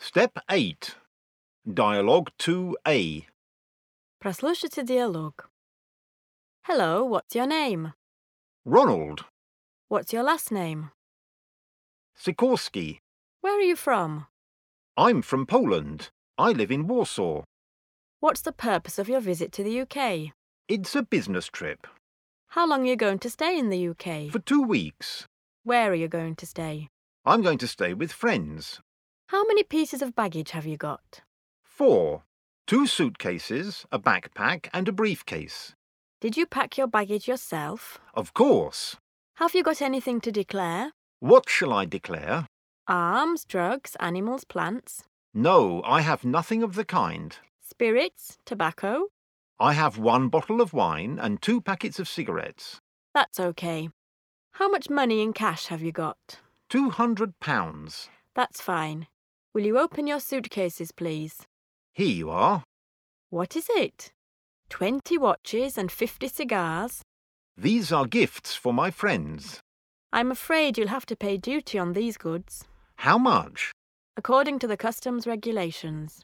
Step 8. Dialogue 2A. Прослушайте диалог. Hello, what's your name? Ronald. What's your last name? Sikorsky. Where are you from? I'm from Poland. I live in Warsaw. What's the purpose of your visit to the UK? It's a business trip. How long are you going to stay in the UK? For two weeks. Where are you going to stay? I'm going to stay with friends. How many pieces of baggage have you got? Four. Two suitcases, a backpack, and a briefcase. Did you pack your baggage yourself? Of course. Have you got anything to declare? What shall I declare? Arms, drugs, animals, plants, No, I have nothing of the kind. spirits, tobacco? I have one bottle of wine and two packets of cigarettes. That's okay. How much money in cash have you got? Two hundred pounds. That's fine. Will you open your suitcases, please? Here you are. What is it? Twenty watches and fifty cigars? These are gifts for my friends. I'm afraid you'll have to pay duty on these goods, How much? according to the customs regulations.